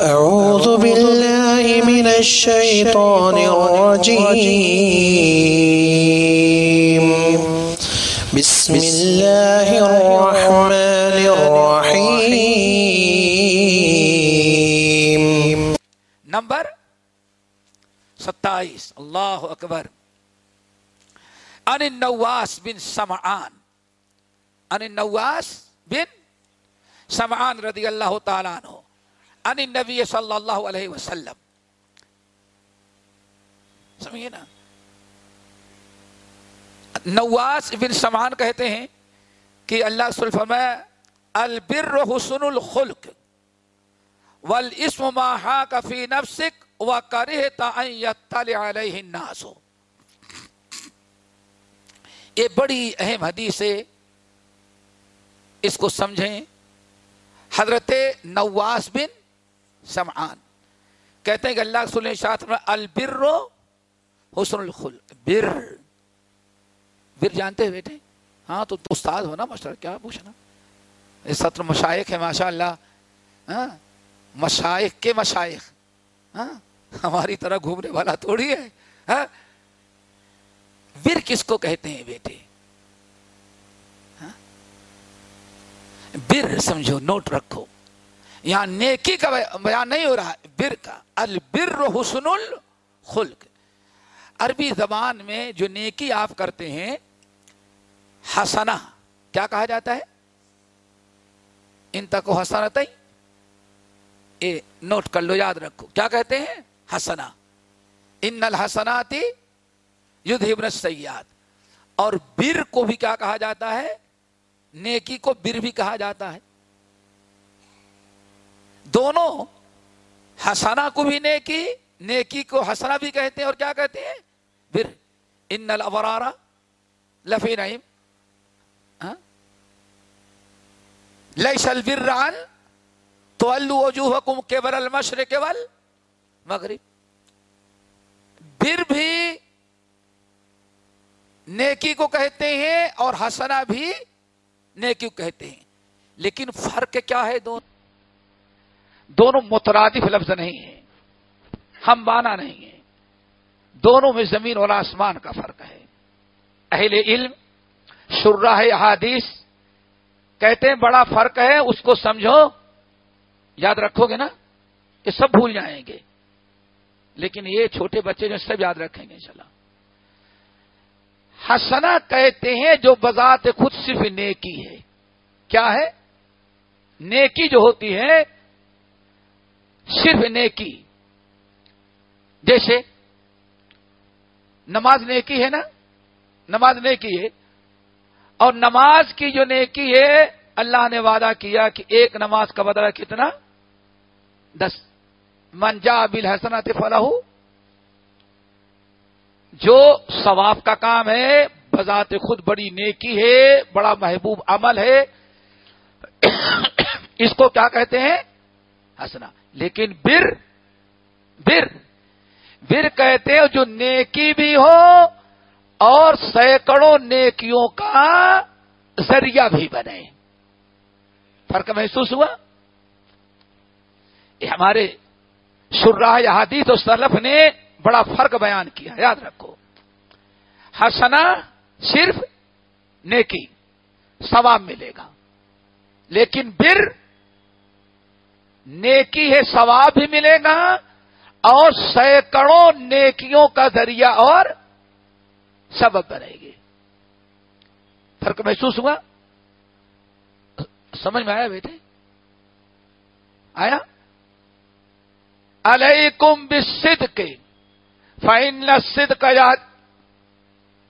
أعوذ بالله من الشيطان الرجيم. بسم الله الرحمن الرحيم. نمبر ستائیس. اللہ اکبر. ان النواس بن سمعان. ان النواس بن سمعان رضی اللہ تعالیٰ عنہ. ان النبی صلی اللہ علیہ وسلم. سمجھے نا؟ نواس بن سمعان کہتے ہیں کہ اللہ صلی البر حسن الخلق، والاسم ما حاک فی نفسک وکرہت ان یطلع علیہ الناس. یہ بڑی اہم حدیث ہے۔ اس کو سمجھیں۔ حضرت نواس بن سمعان۔ کہتے ہیں کہ اللہ صلی شاہ میں البر حسن الخل بر۔ بر جانتے ہیں بیٹے؟ ہاں تو استاد ہو نا ماشاء کیا پوچھنا؟ یہ سطر مشائق ہے ماشاء اللہ ہاں مشائق کے مشائق۔ ہاں ہماری طرح گھومنے والا تھوڑی ہے۔ ہاں ور کس کو کہتے ہیں بیٹے؟ ہاں، بر سمجھو، نوٹ رکھو۔ یہاں نیکی کا بیان نہیں ہو رہا، بر کا۔ البر حسن الخلق عربی زبان میں جو نیکی آپ کرتے ہیں حسنا کیا کہا جاتا ہے؟ ان تک حسنت اے، نوٹ کر لو، یاد رکھو۔ کیا کہتے ہیں؟ حسنا ان الحسناتی یدھبن السیئات۔ اور بر کو بھی کیا کہا جاتا ہے؟ نیکی کو بر بھی کہا جاتا ہے۔ دونوں حسنا کو بھی نیکی نیکی کو حسنا بھی کہتے ہیں اور کیا کہتے ہیں؟ بر ان الابرارا لفی نعیم۔ ہاں؟ لیس البر عن تولوا وجوهكم قبل المشرق والمغرب۔ بر بھی نیکی کو کہتے ہیں اور حسنا بھی نیکی کو کہتے ہیں۔ لیکن فرق کیا ہے دونوں؟ دونوں مترادف لفظ نہیں ہیں۔ ہم بانا نہیں ہیں۔ دونوں میں زمین اور آسمان کا فرق ہے۔ اہل علم شراہ احادیث کہتے ہیں بڑا فرق ہے، اس کو سمجھو۔ یاد رکھو گے نا یہ سب بھول جائیں گے۔ لیکن یہ چھوٹے بچے جو سب یاد رکھیں گے انشاءاللہ۔ حسنا کہتے ہیں جو بذات خود صرف نیکی ہے۔ کیا ہے؟ نیکی جو ہوتی ہے صرف نیکی۔ جیسے نماز نیکی ہے نا؟ نماز نیکی ہے۔ اور نماز کی جو نیکی ہے، اللہ نے وعدہ کیا کہ ایک نماز کا بدلہ کتنا؟ دس۔ منجا بل حسنات فلاح جو ثواب کا کام ہے، بذات خود بڑی نیکی ہے، بڑا محبوب عمل ہے، اس کو کیا کہتے ہیں؟ ہسنا لیکن بر بر بر کہتے ہیں جو نیکی بھی ہو اور سینکڑوں نیکیوں کا ذریعہ بھی بنے۔ فرق محسوس ہوا؟ یہ ہمارے شراہ حدیث و سلف نے بڑا فرق بیان کیا، یاد رکھو۔ حسنا صرف نیکی، ثواب ملے گا، لیکن بر نیکی ہے، ثواب بھی ملے گا اور سینکڑوں نیکیوں کا ذریعہ اور سبب بنے گی۔ فرق محسوس ہوا؟ سمجھ میں آیا بیٹے؟ آیا؟ علیکم بصد کے فائن سد کا یاد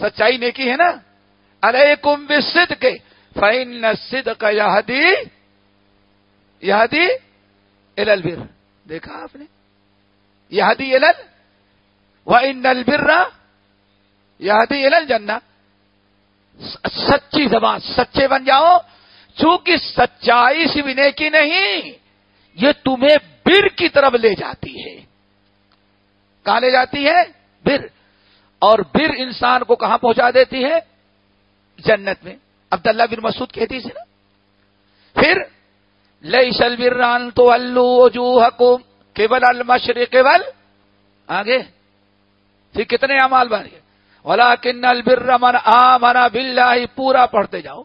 سچائی نیکی ہے نا؟ علیکم بصد کے فائن سد کا یادی یادی البر. دیکھا آپ نے؟ یادی الل و ان البر یادی الل جنا سچی زبان، سچے بن جاؤ، چونکہ سچائی سے بھی نیکی نہیں، یہ تمہیں بر کی طرف لے جاتی ہے۔ کہاں لے جاتی ہے؟ بر۔ اور بر انسان کو کہاں پہنچا دیتی ہے؟ جنت میں۔ عبداللہ بن مسعود کہتی سے نا۔ پھر لئی شلبران تو الو وجوہکم کیبل کے ول آگے۔ پھر کتنے امال بن گئے۔ ولیکن البر من آمنا باللہ پورا پڑھتے جاؤ۔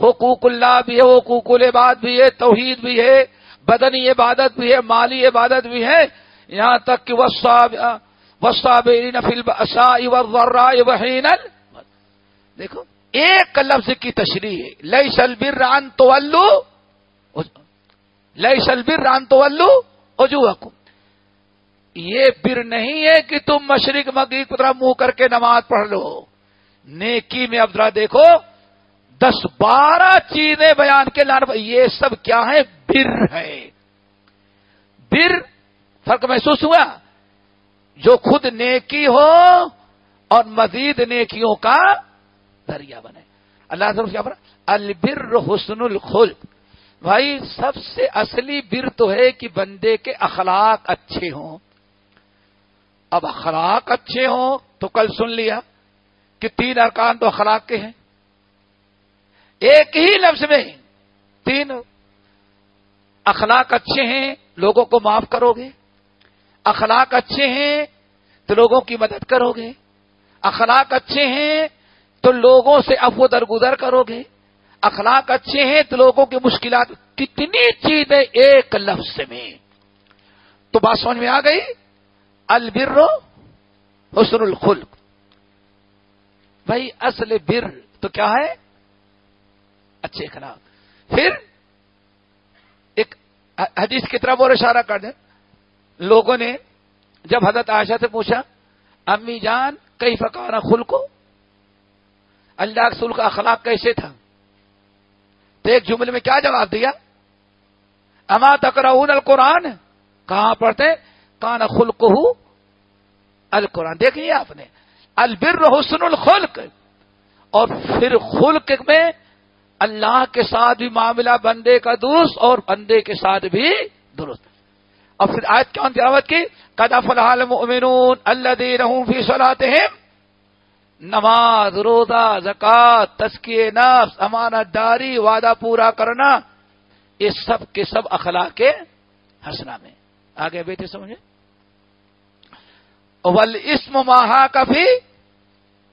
حقوق اللہ بھی ہے، حقوق العباد بھی ہے، توحید بھی ہے، بدنی عبادت بھی ہے، مالی عبادت بھی ہے۔ یہاں تک کہ وصابرین فی البأساء والضراء وحین دیکھو، ایک لفظ کی تشریح ہے۔ لئی البر ان تو لئی شلبر ران تو اجو یہ بر نہیں ہے کہ تم مشرق، مغرب کی طرح منہ کر کے نماز پڑھ لو۔ نیکی میں اب ذرا دیکھو، دس بارہ چیزیں بیان کے لان یہ سب کیا ہے بر ہے۔ بر فرق محسوس ہوا؟ جو خود نیکی ہو اور مزید نیکیوں کا ذریعہ بنے۔ اللہ سے کیا البر حسن الخلق۔ بھائی، سب سے اصلی بر تو ہے کہ بندے کے اخلاق اچھے ہوں۔ اب اخلاق اچھے ہوں تو کل سن لیا کہ تین ارکان تو اخلاق کے ہیں۔ ایک ہی لفظ میں تین اخلاق اچھے ہیں، لوگوں کو معاف کرو گے اخلاق اچھے ہیں تو لوگوں کی مدد کرو گے اخلاق اچھے ہیں تو لوگوں سے افو درگزر کرو گے اخلاق اچھے ہیں تو لوگوں کی مشکلات کتنی چیزیں ایک لفظ میں۔ تو بات سمجھ میں آ گئی؟ البر حسن الخلق۔ بھائی، اصل بر تو کیا ہے؟ اچھے اخلاق۔ پھر ایک حدیث کی طرف اور اشارہ کر دیں۔ لوگوں نے جب حضرت عائشہ سے پوچھا، امی جان کئی فکارہ خلق اللہ رسول کا اخلاق کیسے تھا؟ تو ایک جملے میں کیا جواب دیا؟ اما تکراؤن القرآن؟ کہاں پڑھتے؟ کان خلق القرآن۔ دیکھیے آپ نے۔ البر حسن الخلق۔ اور پھر خلق میں اللہ کے ساتھ بھی معاملہ، بندے کا درست اور بندے کے ساتھ بھی درست۔ اور پھر آج کیا تلاوت کی؟ قدا فلاح المؤمنون اللہ دین فی ہیں نماز، روزہ زکات تسکیے نفس، امانت، داری، وعدہ پورا کرنا، یہ سب کے سب اخلاق کے ہنسنا میں۔ آگے بیٹے سمجھے؟ ول اسم ماہا کا بھی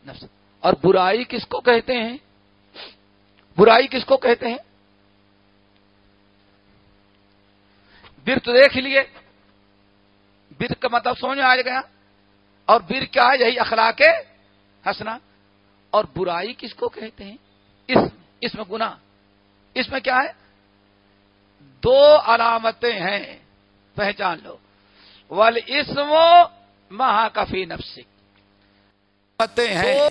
نفس۔ اور برائی کس کو کہتے ہیں؟ برائی کس کو کہتے ہیں؟ بر تو دیکھ لیے۔ بر کا مطلب سمجھ آ گیا۔ اور بر کیا ہے؟ یہی اخلاق ہے ہنسنا اور برائی کس کو کہتے ہیں؟ اس اس میں گنا اس میں کیا ہے؟ دو علامتیں ہیں۔ پہچان لو۔ ول اسم مہا کفی نفسک۔ ہیں۔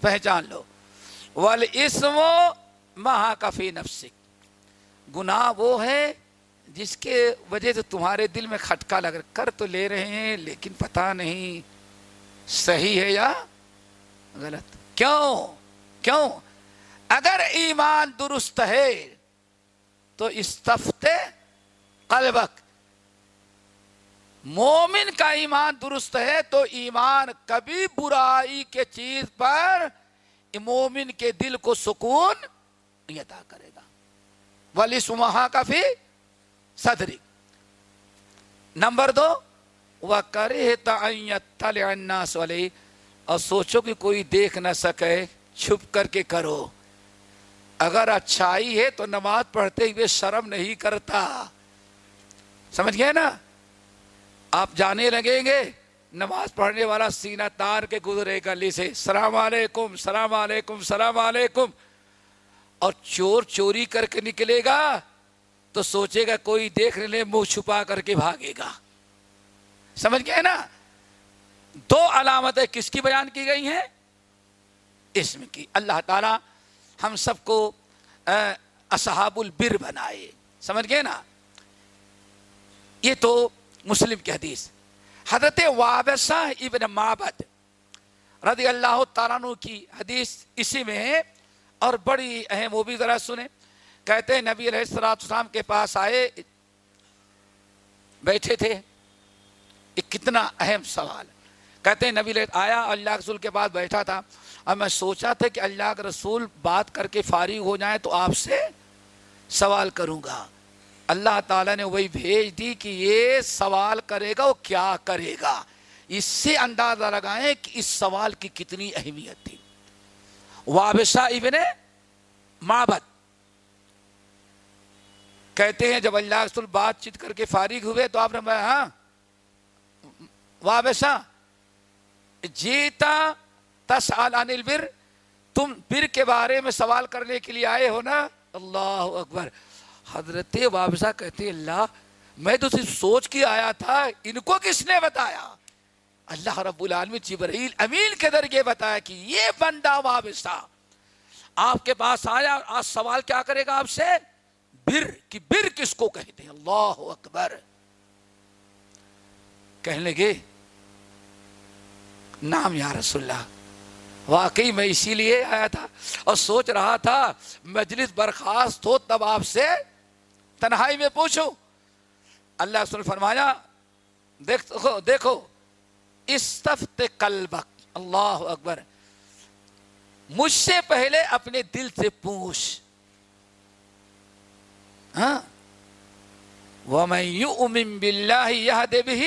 پہچان لو۔ ول اسم مہا کفی نفسک۔ گنا وہ ہے جس کے وجہ سے تمہارے دل میں کھٹکا لگ کر تو لے رہے ہیں، لیکن پتہ نہیں صحیح ہے یا غلط۔ کیوں؟ کیوں؟ اگر ایمان درست ہے، تو استفتے قلبک۔ مومن کا ایمان درست ہے، تو ایمان کبھی برائی کے چیز پر مومن کے دل کو سکون یتا عطا کرے گا۔ ولی سمہا کا فی صدری۔ نمبر دو وہ کرے تعیت الناس اور سوچو کہ کوئی دیکھ نہ سکے، چھپ کر کے کرو۔ اگر اچھائی ہے تو نماز پڑھتے ہوئے شرم نہیں کرتا۔ سمجھ گئے نا؟ آپ جانے لگیں گے، نماز پڑھنے والا سینہ تار کے گزرے گلی سے، سلام علیکم سلام علیکم سلام علیکم۔ اور چور چوری کر کے نکلے گا تو سوچے گا کوئی دیکھ لے، منہ چھپا کر کے بھاگے گا۔ سمجھ گئے نا؟ دو علامتیں کس کی بیان کی گئی ہیں؟ اسم کی۔ اللہ تعالی ہم سب کو اصحاب البر بنائے۔ سمجھ گئے نا؟ یہ تو مسلم کی حدیث۔ حضرت وابسہ ابن مابد رضی اللہ تعالیٰ کی حدیث اسی میں ہے اور بڑی اہم وہ بھی ذرا سنیں۔ کہتے ہیں، نبی علیہ السلام کے پاس آئے، بیٹھے تھے۔ یہ کتنا اہم سوال۔ ہے کہتے ہیں، نبی آیا، اللہ رسول کے بعد بیٹھا تھا۔ اب میں سوچا تھا کہ اللہ کے رسول بات کر کے فارغ ہو جائیں تو آپ سے سوال کروں گا۔ اللہ تعالیٰ نے وہی بھیج دی کہ یہ سوال کرے گا، وہ کیا کرے گا؟ اس سے اندازہ لگائیں کہ اس سوال کی کتنی اہمیت تھی۔ وابشہ ابن مابت کہتے ہیں، جب اللہ رسول بات چیت کر کے فارغ ہوئے تو آپ نے ہاں وابشہ جیتا تسال عن البر، تم بر کے بارے میں سوال کرنے کے لیے آئے ہو نا؟ اللہ اکبر۔ حضرت وابسا کہتے اللہ، میں تو صرف سوچ کے آیا تھا، ان کو کس نے بتایا؟ اللہ رب العالمین جبرائیل امین کے ذریعے بتایا کہ یہ بندہ وابسا آپ کے پاس آیا آج سوال کیا کرے گا آپ سے؟ بر کی بر کس کو کہتے ہیں؟ اللہ اکبر۔ کہنے لگے نام یا رسول اللہ۔ واقعی میں اسی لیے آیا تھا اور سوچ رہا تھا، مجلس برخاست ہو تب آپ سے تنہائی میں پوچھو اللہ رسول فرمایا دیکھو دیکھو، استفت قلبک، اللہ اکبر، مجھ سے پہلے اپنے دل سے پوچھ۔ ہاں؟ وَمَن يُؤْمِن بِاللَّهِ يَهْدِ بِهِ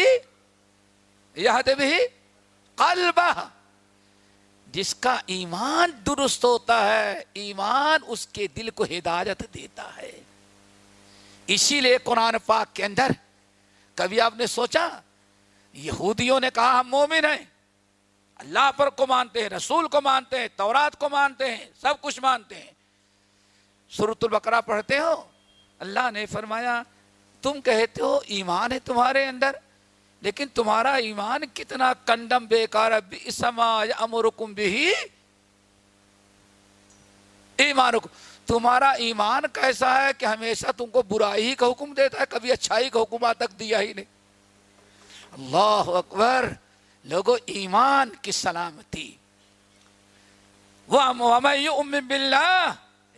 يَهْدِ بِهِ قَلْبَهِ جس کا ایمان درست ہوتا ہے، ایمان اس کے دل کو ہدایت دیتا ہے۔ اسی لیے قرآن پاک کے اندر کبھی آپ نے سوچا، یہودیوں نے کہا، ہم مومن ہیں۔ اللہ پر کو مانتے ہیں، رسول کو مانتے ہیں، تورات کو مانتے ہیں، سب کچھ مانتے ہیں۔ سورت البقرہ پڑھتے ہو، اللہ نے فرمایا، تم کہتے ہو، ایمان ہے تمہارے اندر۔ لیکن تمہارا ایمان کتنا کنڈم بیکار امرکم بھی ایمان تمہارا ایمان کیسا ہے کہ ہمیشہ تم کو برائی کا حکم دیتا ہے، کبھی اچھائی کا حکم تک دیا ہی نہیں۔ اللہ اکبر، لوگو، ایمان کی سلامتی۔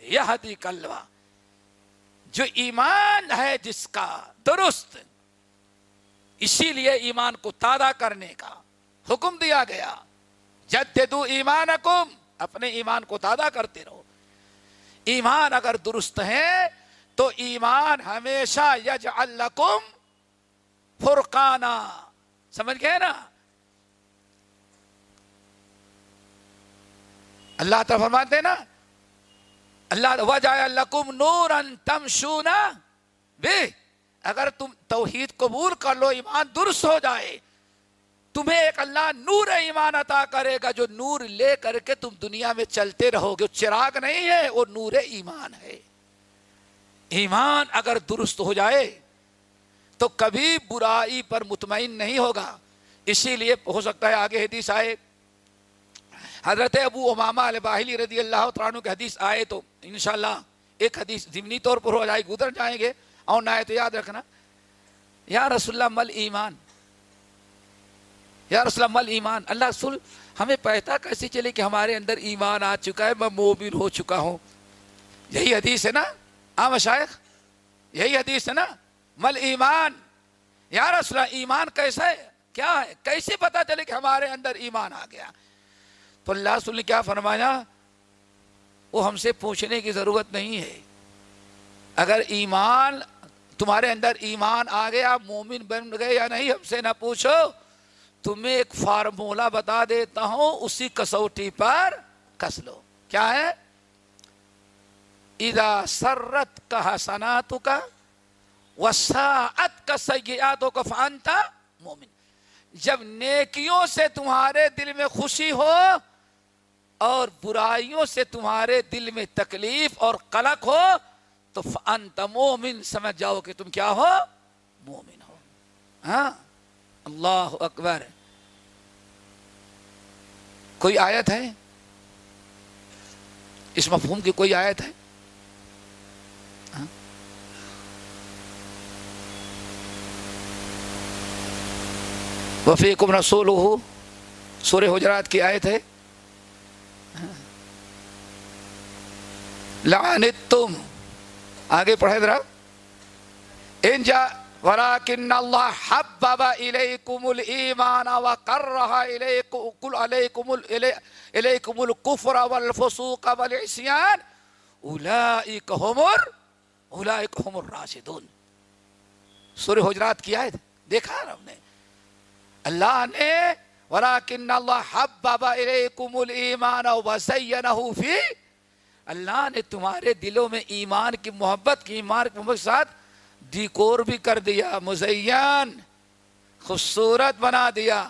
یہ کلوا جو ایمان ہے جس کا، درست اسی لیے ایمان کو تازہ کرنے کا حکم دیا گیا۔ جددو ایمان اپنے ایمان کو تازہ کرتے رہو۔ ایمان اگر درست ہے تو ایمان ہمیشہ یج الکم فرقانہ سمجھ گئے نا؟ اللہ تو فرماتے نا، اللہ وجہ الکم نور ان تم شونا بے اگر تم توحید قبول کر لو، ایمان درست ہو جائے، تمہیں ایک اللہ نور ایمان عطا کرے گا، جو نور لے کر کے تم دنیا میں چلتے رہو گے چراغ نہیں ہے، وہ نور ایمان ہے۔ ایمان اگر درست ہو جائے تو کبھی برائی پر مطمئن نہیں ہوگا۔ اسی لیے ہو سکتا ہے آگے حدیث آئے، حضرت ابو امامہ باہلی رضی اللہ تعالیٰ کے حدیث آئے تو انشاءاللہ ایک حدیث ضمنی طور پر ہو جائے، گزر جائیں گے۔ اور نہ تو یاد رکھنا۔ یا رسول اللہ، مل ایمان۔ یا رسول اللہ، مل ایمان۔ اللہ رسول ہمیں پہتا کیسے چلے کہ ہمارے اندر ایمان آ چکا ہے، میں مومن ہو چکا ہوں۔ یہی حدیث ہے نا؟ آ شائخ یہی حدیث ہے نا؟ مل ایمان۔ یا رسول اللہ، ایمان کیسا ہے؟ کیا ہے؟ کیسے پتا چلے کہ ہمارے اندر ایمان آ گیا؟ تو اللہ رسول نے کیا فرمایا؟ وہ ہم سے پوچھنے کی ضرورت نہیں ہے۔ اگر ایمان تمہارے اندر ایمان آ گیا، مومن بن گئے یا نہیں، ہم سے نہ پوچھو۔ تمہیں ایک فارمولا بتا دیتا ہوں، اسی کسوٹی پر کس لو۔ کیا ہے؟ ادا سرت کا حسنات کا وساعت کا سیاتوں کا فانتا مومن۔ جب نیکیوں سے تمہارے دل میں خوشی ہو اور برائیوں سے تمہارے دل میں تکلیف اور قلق ہو تو انت مومن سمجھ جاؤ کہ تم کیا ہو؟ مومن ہو۔ ہاں؟ اللہ اکبر۔ کوئی آیت ہے؟ اس مفہوم کی کوئی آیت ہے؟ ہاں؟ وفیکم رسول ہو سورہ حجرات کی آیت ہے۔ ہاں؟ لعنت تم آگے پڑھے ذرا۔ انجا ولكن الله حبب اليكم الايمان وكره اليكم عليكم اليكم الكفر والفسوق والعصيان اولئك هم اولئك هم الراشدون۔ سورہ حجرات کی آیت، دیکھا ہم نے۔ اللہ نے ولیکن اللہ حبب الیکم الایمان وزینہ فی اللہ نے تمہارے دلوں میں ایمان کی محبت کی ایمان کی محبت کے ساتھ ڈیکور بھی کر دیا مزین خوبصورت بنا دیا۔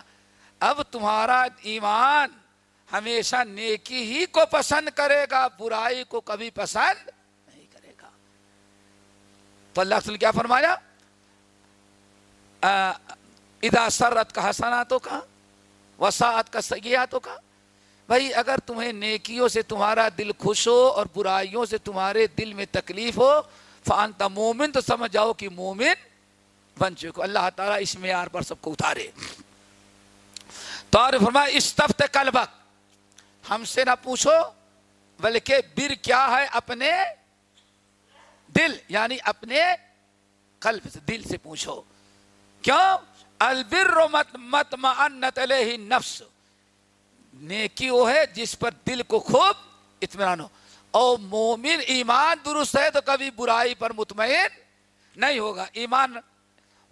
اب تمہارا ایمان ہمیشہ نیکی ہی کو پسند کرے گا برائی کو کبھی پسند نہیں کرے گا۔ تو اللہ رسول کیا فرمایا؟ آ، اذا سرت کا حسناتوں کا وساعت کا سیاحتوں کا بھائی اگر تمہیں نیکیوں سے تمہارا دل خوش ہو اور برائیوں سے تمہارے دل میں تکلیف ہو، فانتا مومن، تو سمجھ جاؤ کہ مومن بن چکو اللہ تعالیٰ اس معیار پر سب کو اتارے۔ تو اور فرمایا، استفت قلبک۔ ہم سے نہ پوچھو، بلکہ بر کیا ہے اپنے دل یعنی اپنے قلب سے، دل سے پوچھو۔ کیوں؟ البر مت، مطمئنت علیہ نفس نیکی وہ ہے، جس پر دل کو خوب اطمینان ہو۔ اور مومن ایمان درست ہے تو کبھی برائی پر مطمئن نہیں ہوگا۔ ایمان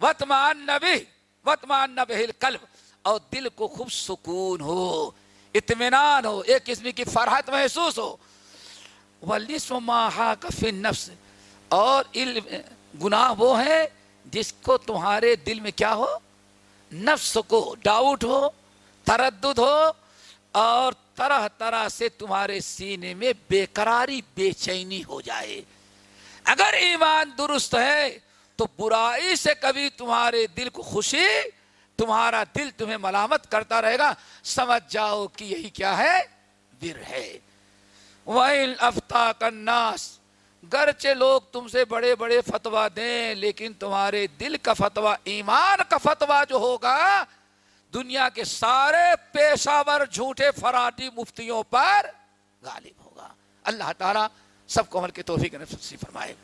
وتمان نبی وتمان نبی قلب اور دل کو خوب سکون ہو، اطمینان ہو، ایک قسم کی فرحت محسوس ہو۔ ولیسم ماہا کفی نفس اور علم، گناہ وہ ہے جس کو تمہارے دل میں کیا ہو؟ نفس کو ڈاؤٹ ہو، تردد ہو اور طرح طرح سے تمہارے سینے میں بے قراری بے چینی ہو جائے۔ اگر ایمان درست ہے تو برائی سے کبھی تمہارے دل کو خوشی، تمہارا دل تمہیں ملامت کرتا رہے گا۔ سمجھ جاؤ کہ یہی کیا ہے؟ بر ہے۔ وَإِنْ أَفْتَاكَ النَّاسِ۔ گرچہ لوگ تم سے بڑے بڑے فتوا دیں، لیکن تمہارے دل کا فتوا ایمان کا فتوا جو ہوگا دنیا کے سارے پیشہ ور جھوٹے فراٹی مفتیوں پر غالب ہوگا۔ اللہ تعالیٰ سب کو عمل کے توفیق نفسی فرمائے۔